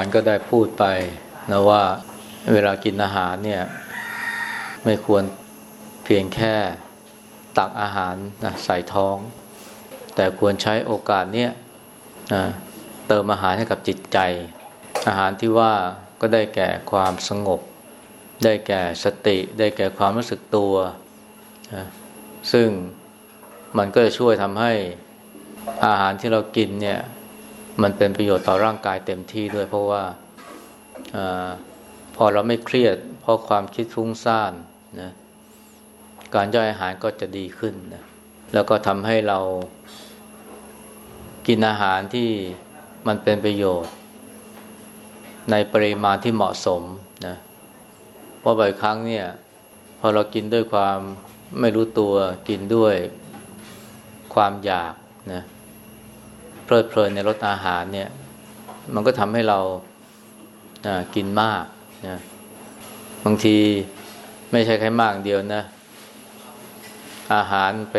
านก็ได้พูดไปนะว่าเวลากินอาหารเนี่ยไม่ควรเพียงแค่ตักอาหารนะใส่ท้อง แต่ควรใช้โอกาสเนี้ยนะเติมอาหารให้กับจิตใจ อาหารที่ว่าก็ได้แก่ความสงบ ได้แก่สติ ได้แก่ความรู้สึกตัวนะซึ่งมันก็จะช่วยทำให้อาหารที่เรากินเนี่ย มันเป็นประโยชน์ต่อร่างกายเต็มที่ด้วยเพราะว่าอพอเราไม่เครียด เพราะความคิดฟุ้งซ่านนะการย่อยอาหารก็จะดีขึ้นนะแล้วก็ทำให้เรากินอาหารที่มันเป็นประโยชน์ ในปริมาณที่เหมาะสมนะเพราะบ่อยครั้งเนี่ย พอเรากินด้วยความไม่รู้ตัวกินด้วยความอยากนะเลิดเพลินในรสอาหารเนี่ย มันก็ทำให้เรากินมากนะบางทีไม่ใช่แค่มากเดียวนะ อาหารไป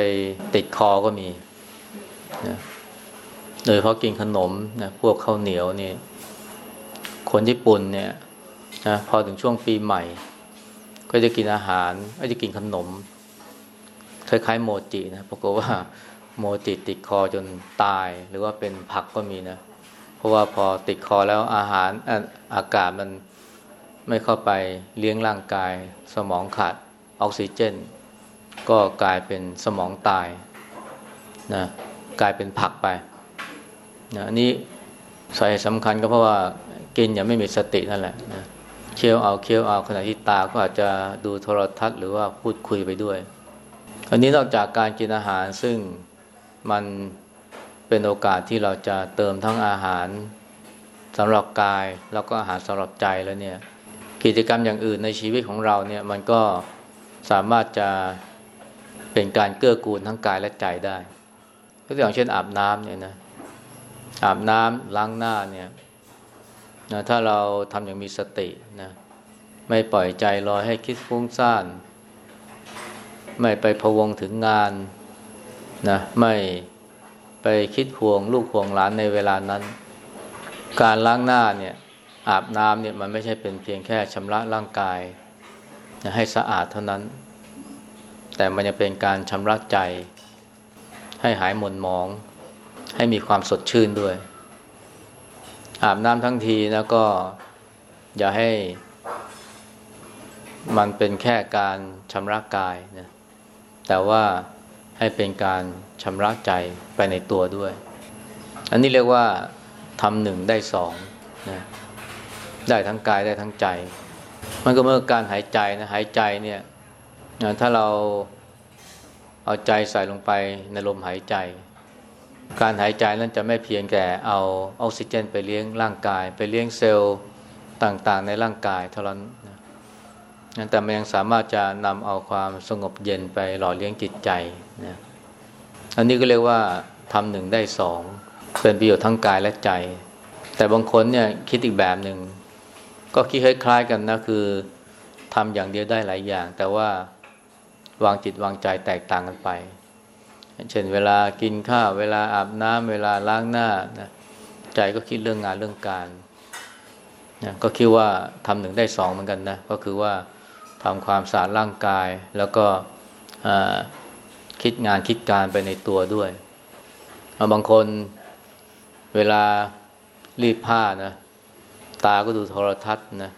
ติดคอก็มีนะโดยเพราะกินขนมนะพวกข้าวเหนียวนี่คนญี่ปุ่นเนี่ยนะพอถึงช่วงปีใหม่ ก็จะกินอาหารก็จะกินขนม คล้ายๆโมจินะปรากฏว่า โมจิติดคอจนตาย หรือว่าเป็นผักก็มีนะ เพราะว่าพอติดคอแล้วอาหารอากาศมันไม่เข้าไปเลี้ยงร่างกาย สมองขาดออกซิเจน ก็กลายเป็นสมองตายนะกลายเป็นผักไปนะนี่สาเหตุสำคัญก็เพราะว่ากินอย่างไม่มีสตินั่นแหละนะเคี้ยวเอาเคี้ยวเอาขณะที่ตาก็อาจจะดูโทรทัศน์หรือว่าพูดคุยไปด้วย อันนี้นอกจากการกินอาหารซึ่ง มันเป็นโอกาสที่เราจะเติมทั้งอาหารสำหรับกายแล้วก็อาหารสำหรับใจแล้วเนี่ยกิจกรรมอย่างอื่นในชีวิตของเราเนี่ยมันก็สามารถจะเป็นการเกื้อกูลทั้งกายและใจได้ตัวอย่างเช่นอาบน้ำเนี่ยนะอาบน้ำล้างหน้าเนี่ยนะถ้าเราทำอย่างมีสตินะไม่ปล่อยใจลอยให้คิดฟุ้งซ่าน ไม่ไปพวงถึงงาน นะไม่ไปคิดห่วง ลูกห่วงหลานในเวลานั้น การล้างหน้าเนี่ยอาบน้ำเนี่ยมันไม่ใช่เป็นเพียงแค่ชำระร่างกาย ให้สะอาดเท่านั้น แต่มันจะเป็นการชำระใจ ให้หายหม่นหมอง ให้มีความสดชื่นด้วย อาบน้ำทั้งทีแล้วก็อย่าให้มันเป็นแค่การชำระกายนะแต่ว่า ให้เป็นการชำระใจไปในตัวด้วย อันนี้เรียกว่าทำหนึ่งได้สองนะได้ทั้งกายได้ทั้งใจ มันก็เมื่อการหายใจนะหายใจเนี่ยถ้าเราเอาใจใส่ลงไปในลมหายใจ การหายใจนั้นจะไม่เพียงแค่เอาออกซิเจนไปเลี้ยงร่างกาย ไปเลี้ยงเซลล์ต่างๆ ในร่างกายเท่านั้นแต่มันยังสามารถจะนำเอาความสงบเย็นไปหล่อเลี้ยงจิตใจ นะอันนี้ก็เรียกว่าทำหนึ่งได้สองเป็นประโยชน์ทั้งกายและใจ แต่บางคนเนี่ยคิดอีกแบบหนึ่งก็คิดคล้ายๆกันนะคือทำอย่างเดียวได้หลายอย่าง แต่ว่าวางจิตวางใจแตกต่างกันไป เช่นเวลากินข้าว เวลาอาบน้ำเวลาล้างหน้านะใจก็คิดเรื่องงานเรื่องการนะก็คิดว่าทำหนึ่งได้สองเหมือนกันนะก็คือว่าทำความสะอาดร่างกายแล้วก็ คิดงานคิดการไปในตัวด้วยบางคนเวลารีบผ้านะ ตาก็ดูโทรทัศน์นะ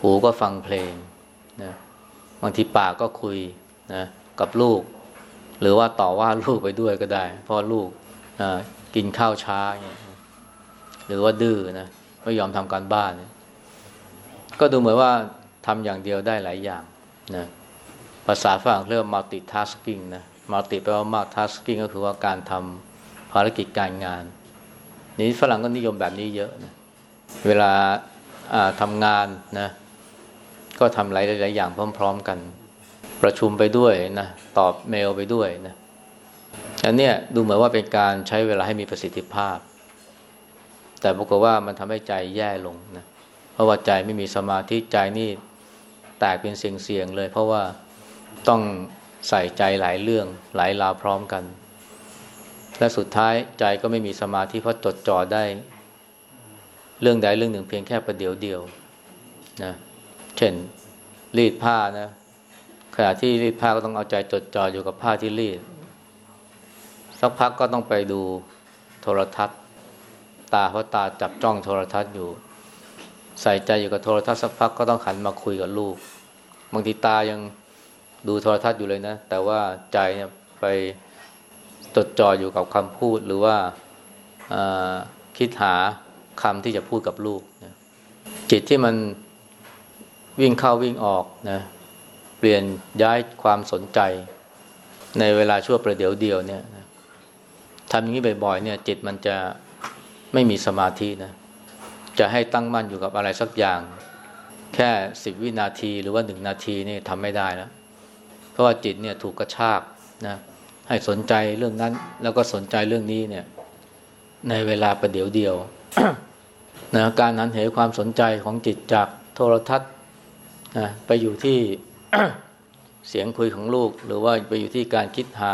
หูก็ฟังเพลงนะบางทีปากก็คุยนะกับลูก หรือว่าต่อว่าลูกไปด้วยก็ได้เพราะลูกกินข้าวช้าหรือว่าดื้อนะไม่ยอมทำการบ้าน ก็ดูเหมือนว่าทำอย่างเดียวได้หลายอย่างนะ ภาษาฝรั่งเรียกว่า multitasking นะ multi แปลว่า multitasking ก็คือว่าการทำภารกิจการงาน นี้ฝรั่งก็นิยมแบบนี้เยอะนะเวลาทำงานนะก็ทำหลายหลายอย่างพร้อม ๆ กัน ประชุมไปด้วยนะตอบเมลไปด้วยนะอันนี้ดูเหมือนว่าเป็นการใช้เวลาให้มีประสิทธิภาพ แต่ปรากฏว่ามันทำให้ใจแย่ลงนะเพราะว่าใจไม่มีสมาธิใจนี่แตกเป็นเสียงๆเลย เพราะว่า ต้องใส่ใจหลายเรื่องหลายราวพร้อมกัน และสุดท้ายใจก็ไม่มีสมาธิเพราะจดจ่อได้ เรื่องใดเรื่องหนึ่งเพียงแค่ประเดี๋ยวเดียวนะเช่นรีดผ้านะขณะที่รีดผ้าก็ต้องเอาใจจดจ่ออยู่กับผ้าที่รีด สักพักก็ต้องไปดูโทรทัศน์ ตาเพราะตาจับจ้องโทรทัศน์อยู่ ใส่ใจอยู่กับโทรทัศน์สักพักก็ต้องหันมาคุยกับลูก บางทีตายัง ดูโทรทัศน์อยู่เลยนะ แต่ว่าใจเนี่ยไปจดจ่ออยู่กับคำพูดหรือว่าคิดหาคำที่จะพูดกับลูกนะจิตที่มันวิ่งเข้าวิ่งออกนะเปลี่ยนย้ายความสนใจ ในเวลาชั่วประเดี๋ยวเดียวเนี่ยทำอย่างนี้บ่อยๆเนี่ย จิตมันจะไม่มีสมาธินะจะให้ตั้งมั่นอยู่กับอะไรสักอย่าง แค่สิบวินาทีหรือว่าหนึ่งนาทีนี่ทำไม่ได้แล้ว เพราะว่าจิตเนี่ยถูกกระชากนะให้สนใจเรื่องนั้น แล้วก็สนใจเรื่องนี้เนี่ย ในเวลาประเดี๋ยวเดียวนะการนั้นเหความสนใจของจิตจากโทรทัศน์นะไปอยู่ที่เสียงคุยของลูก หรือว่าไปอยู่ที่การคิดหา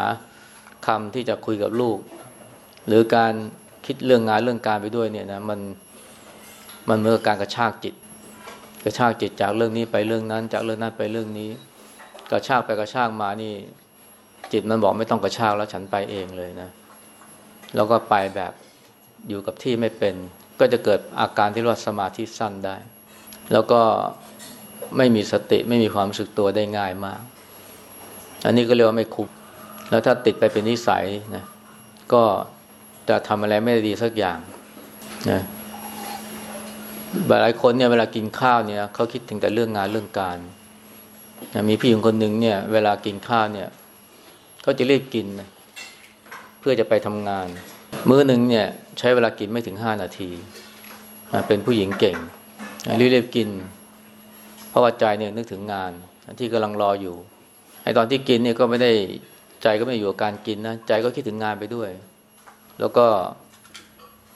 คำที่จะคุยกับลูก หรือการคิดเรื่องงานเรื่องการไปด้วยเนี่ยนะมันมันเมื่อการกระชากจิต กระชากจิตจากเรื่องนี้ไปเรื่องนั้น จากเรื่องนั้นไปเรื่องนี้ กระชากไปกระชากมานี่ จิตมันบอกไม่ต้องกระชากแล้วฉันไปเองเลยนะ แล้วก็ไปแบบอยู่กับที่ไม่เป็น ก็จะเกิดอาการที่เรียกว่าสมาธิสั้นได้ แล้วก็ไม่มีสติไม่มีความรู้สึกตัวได้ง่ายมาก อันนี้ก็เรียกว่าไม่คุกแล้วถ้าติดไปเป็นนิสัยนะก็จะทำอะไรไม่ดีสักอย่างนะหลายคนเนี่ยเวลากินข้าวเนี่ยเขาคิดถึงแต่เรื่องงานเรื่องการ มีพี่หญิงคนหนึ่งเนี่ย เวลากินข้าวเนี่ยเขาจะรีบกินนะเพื่อจะไปทำงาน มื้อหนึ่งเนี่ย ใช้เวลากินไม่ถึงห้านาทีเป็นผู้หญิงเก่งรีบๆกิน เพราะว่าใจเนี่ยนึกถึงงาน ที่กำลังรออยู่ไอ้ตอนที่กินเนี่ยก็ไม่ได้ใจก็ไม่อยู่กับการกินนะใจก็คิดถึงงานไปด้วย แล้วก็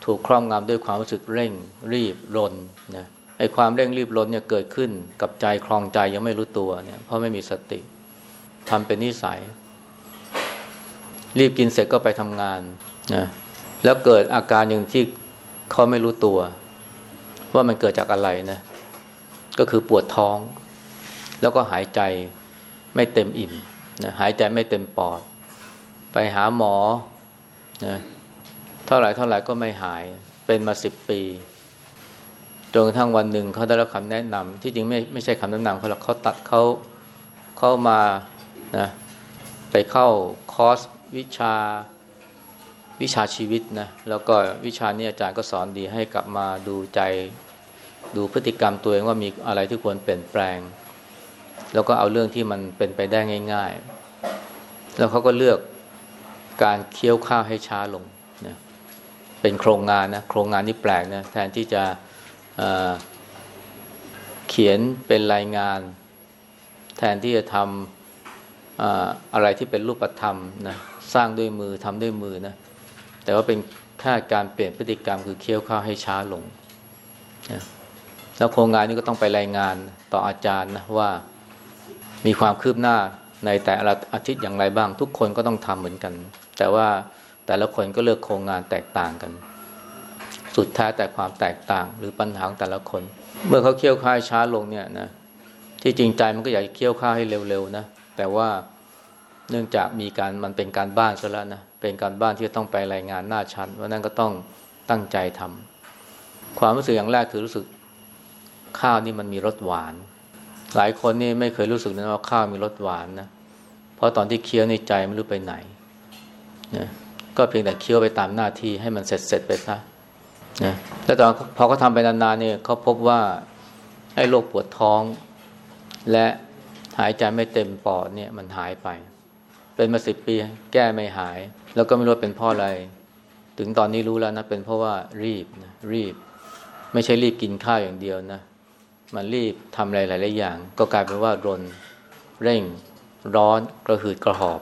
ถูกครอบงำด้วยความรู้สึกเร่ง รีบรนนะ ไอ้ความเร่งรีบรนเนี่ยเกิดขึ้นกับใจคลองใจยังไม่รู้ตัวเนี่ยเพราะไม่มีสติทำเป็นนิสัย รีบกินเสร็จก็ไปทำงานนะแล้วเกิดอาการอย่างที่เขาไม่รู้ตัว ว่ามันเกิดจากอะไรนะ ก็คือปวดท้อง แล้วก็หายใจไม่เต็มอิ่มนะหายใจไม่เต็มปอด ไปหาหมอนะเท่าไหร่เท่าไหร่ก็ไม่หายเป็นมาสิบปี จนกระทั่งวันหนึ่งเขาได้รับคำแนะนำที่จริงไม่ไม่ใช่คำแนะนำเขาหรอกเขาตัดเขาเข้ามานะไปเข้าคอร์สวิชาวิชาชีวิตนะแล้วก็วิชานี้อาจารย์ก็สอนดีให้กลับมาดูใจดูพฤติกรรมตัวเองว่ามีอะไรที่ควรเปลี่ยนแปลง แล้วก็เอาเรื่องที่มันเป็นไปได้ง่าย ๆ แล้วเขาก็เลือกการเคี้ยวข้าวให้ช้าลงนะเป็นโครงงานนะโครงงานที่แปลกนะแทนที่จะ เขียนเป็นรายงาน แทนที่จะทำอะไรที่เป็นรูปธรรมนะสร้างด้วยมือทำด้วยมือนะแต่ว่าเป็นแค่การเปลี่ยนพฤติกรรมคือเคี้ยวข้าวให้ช้าลงนะแล้วโครงงานนี้ก็ต้องไปรายงานต่ออาจารย์นะว่ามีความคืบหน้าในแต่ละอาทิตย์อย่างไรบ้าง ทุกคนก็ต้องทำเหมือนกัน แต่ว่าแต่ละคนก็เลือกโครงงานแตกต่างกัน สุดท้ายแต่ความแตกต่างหรือปัญหาของแต่ละคน เมื่อเขาเคี่ยวข้าวช้าลงเนี่ยนะที่จริงใจมันก็อยากเคี่ยวข้าวให้เร็วๆนะแต่ว่าเนื่องจากมีการมันเป็นการบ้านซะแล้วนะเป็นการบ้านที่ต้องไปรายงานหน้าชั้นเพรานั้นก็ต้องตั้งใจทำความรู้สึกอย่างแรกคือรู้สึกข้าวนี่มันมีรสหวาน หลายคนนี่ไม่เคยรู้สึกนะว่าข้าวมีรสหวานนะเพราะตอนที่เคี้ยวในใจไม่รู้ไปไหนนะก็เพียงแต่เคี้ยวไปตามหน้าที่ให้มันเสร็จเสร็จไปซะ นะแล้วตอนพอเขาทาไปนานๆเนี่ยเขาพบว่าไอ้โรคปวดท้อง และหายใจไม่เต็มปอดเนี่ยมันหายไป เป็นมาสิบปีแก้ไม่หาย แล้วก็ไม่รู้เป็นเพราะอะไร ถึงตอนนี้รู้แล้วนะ เป็นเพราะว่ารีบนะรีบ ไม่ใช่รีบกินข้าวอย่างเดียวนะ มันรีบทำอะไรหลายๆอย่าง ก็กลายเป็นว่ารนเร่ง ร้อนกระหืดกระหอบ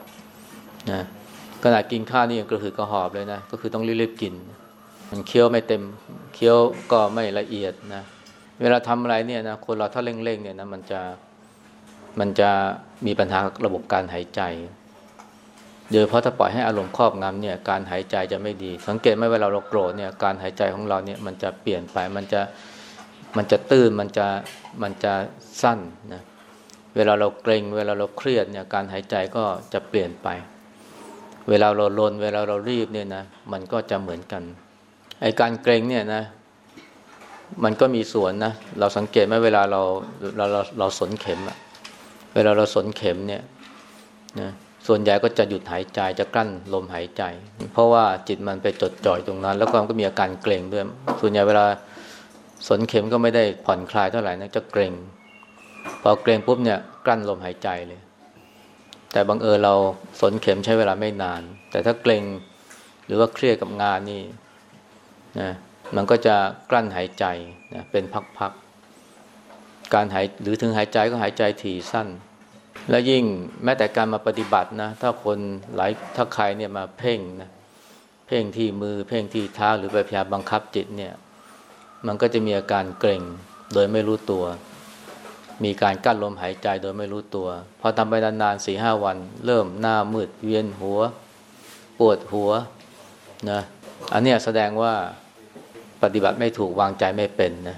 นะขณะกินข้าวนี่ยังกระหืดกระหอบเลยนะ ก็คือต้องรีบๆกิน มันเคี้ยวไม่เต็มเคี้ยวก็ไม่ละเอียดนะเวลาทำอะไรเนี่ยนะคนเราถ้าเร่งๆเนี่ยนะมันจะมันจะมีปัญหาระบบการหายใจโดยเพราะถ้าปล่อยให้อารมณ์ครอบงำเนี่ยการหายใจจะไม่ดี สังเกตไหมเวลาเราโกรธเนี่ยการหายใจของเราเนี่ยมันจะเปลี่ยนไปมันจะมันจะตื้นมันจะมันจะสั้นนะเวลาเราเกรงเวลาเราเครียดเนี่ยการหายใจก็จะเปลี่ยนไป เวลาเราลนเวลาเรารีบเนี่ยนะมันก็จะเหมือนกัน ไอการเกรงเนี่ยนะ มันก็มีส่วนนะ เราสังเกตไหมเวลาเราเราเราเราสนเข็มอะเวลาเราสนเข็มเนี่ยนะส่วนใหญ่ก็จะหยุดหายใจจะกลั้นลมหายใจ เพราะว่าจิตมันไปจดจ่อยตรงนั้น แล้วก็มันก็มีอาการเกรงด้วย ส่วนใหญ่เวลาสนเข็มก็ไม่ได้ผ่อนคลายเท่าไหร่นะจะเกรงพอเกรงปุ๊บเนี่ยกลั้นลมหายใจเลย แต่บังเอิญเราสนเข็มใช้เวลาไม่นาน แต่ถ้าเกรงหรือว่าเครียดกับงานนี่ นะมันก็จะกลั้นหายใจนะเป็นพักๆ การหายหรือถึงหายใจก็หายใจถี่สั้น และยิ่งแม้แต่การมาปฏิบัตินะ ถ้าคนหลายถ้าใครเนี่ยมาเพ่งนะเพ่งที่มือเพ่งที่เท้าหรือไปพยายามบังคับจิตเนี่ย มันก็จะมีอาการเกร็งโดยไม่รู้ตัว มีการกั้นลมหายใจโดยไม่รู้ตัว พอทำไปนานๆสี่ห้าวัน เริ่มหน้ามืดเวียนหัว ปวดหัวนะ อันนี้แสดงว่าปฏิบัติไม่ถูกวางใจไม่เป็นนะ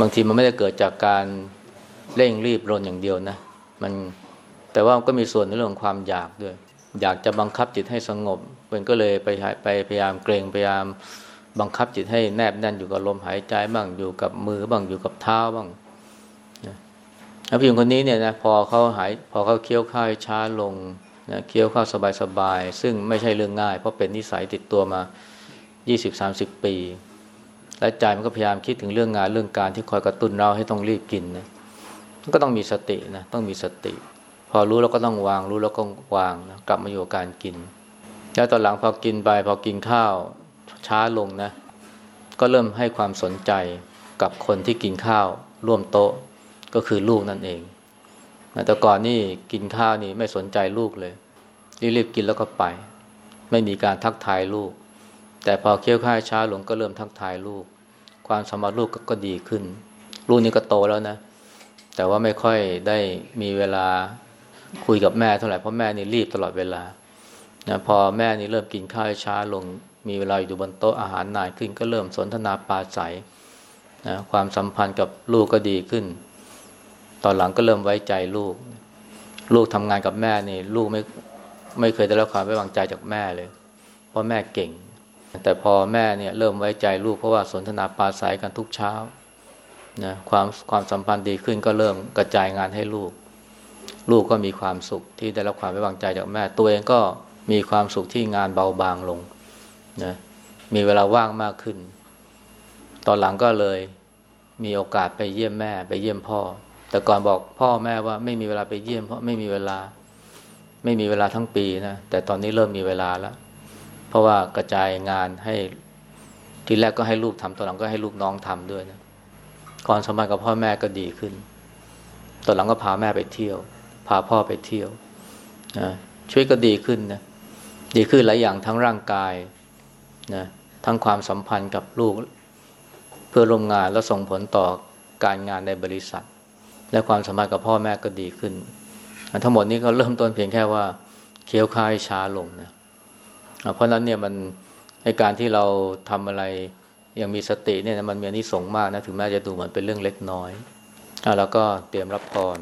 บางทีมันไม่ได้เกิดจากการเร่งรีบรนอย่างเดียวนะมันแต่ว่ามันก็มีส่วนในเรื่องของความอยากด้วย อยากจะบังคับจิตให้สงบมันก็เลยไปไปพยายามเกรงพยายามบังคับจิตให้แนบแน่นอยู่กับลมหายใจบ้างอยู่กับมือบ้างอยู่กับเท้าบ้างนะแล้วผู้หญิงคนนี้เนี่ยนะพอเขาหายพอเขาเคี้ยวข้าวช้าลง นะเคี้ยวข้าวสบายๆ ซึ่งไม่ใช่เรื่องง่าย เพราะเป็นนิสัยติดตัวมา 20-30 ปี และใจมันก็พยายามคิดถึงเรื่องงานเรื่องการที่คอยกระตุ้นเราให้ต้องรีบกินนะก็ต้องมีสตินะต้องมีสติ พอรู้แล้วก็ต้องวางรู้แล้วก็วางนะกลับมาอยู่การกิน แล้วตอนหลังพอกินไปพอกินข้าวช้าลงนะ ก็เริ่มให้ความสนใจกับคนที่กินข้าวร่วมโต๊ะก็คือลูกนั่นเอง แต่ก่อนนี่กินข้าวนี่ไม่สนใจลูกเลยรีบๆกินแล้วก็ไป ไม่มีการทักทายลูก แต่พอเคี้ยวข้าวช้าลงก็เริ่มทักทายลูก ความสมรรถลูกก็ดีขึ้น ลูกนี่ก็โตแล้วนะ แต่ว่าไม่ค่อยได้มีเวลาคุยกับแม่เท่าไหร่เพราะแม่นี่รีบตลอดเวลานะพอแม่นี่เริ่มกินข้าวช้าลง มีเวลาอยู่บนโต๊ะอาหารนานขึ้น ก็เริ่มสนทนาปาศัยนะความสัมพันธ์กับลูกก็ดีขึ้น ตอนหลังก็เริ่มไว้ใจลูก ลูกทำงานกับแม่นี่ ลูกไม่ไม่เคยได้รับความไว้วางใจจากแม่เลย เพราะแม่เก่ง แต่พอแม่เนี่ยเริ่มไว้ใจลูกเพราะว่าสนทนาปราศัยกันทุกเช้านะความความสัมพันธ์ดีขึ้นก็เริ่มกระจายงานให้ลูก ลูกก็มีความสุขที่ได้รับความไว้วางใจจากแม่ ตัวเองก็มีความสุขที่งานเบาบางลงนะมีเวลาว่างมากขึ้น ตอนหลังก็เลยมีโอกาสไปเยี่ยมแม่ไปเยี่ยมพ่อ แต่ก่อนบอกพ่อแม่ว่าไม่มีเวลาไปเยี่ยม เพราะไม่มีเวลา ไม่มีเวลาทั้งปีนะแต่ตอนนี้เริ่มมีเวลาแล้ว เพราะว่ากระจายงานให้ทีแรกก็ให้ลูกทำตอนหลังก็ให้ลูกน้องทำด้วยนะความสัมพันธ์กับพ่อแม่ก็ดีขึ้นตอนหลังก็พาแม่ไปเที่ยว พาพ่อไปเที่ยวนะช่วยก็ดีขึ้นนะดีขึ้นหลายอย่างทั้งร่างกายนะทั้งความสัมพันธ์กับลูก เพื่อร่วมงานและส่งผลต่อการงานในบริษัท และความสมัครกับพ่อแม่ก็ดีขึ้น ทั้งหมดนี้ก็เริ่มต้นเพียงแค่ว่าเคี้ยวคายช้าลงนะเพราะนั้นเนี่ยมันในการที่เราทำอะไรยังมีสติเนี่ยมันมีอนิสงส์มากนะถึงแม้จะดูเหมือนเป็นเรื่องเล็กน้อยแล้วก็เตรียมรับพร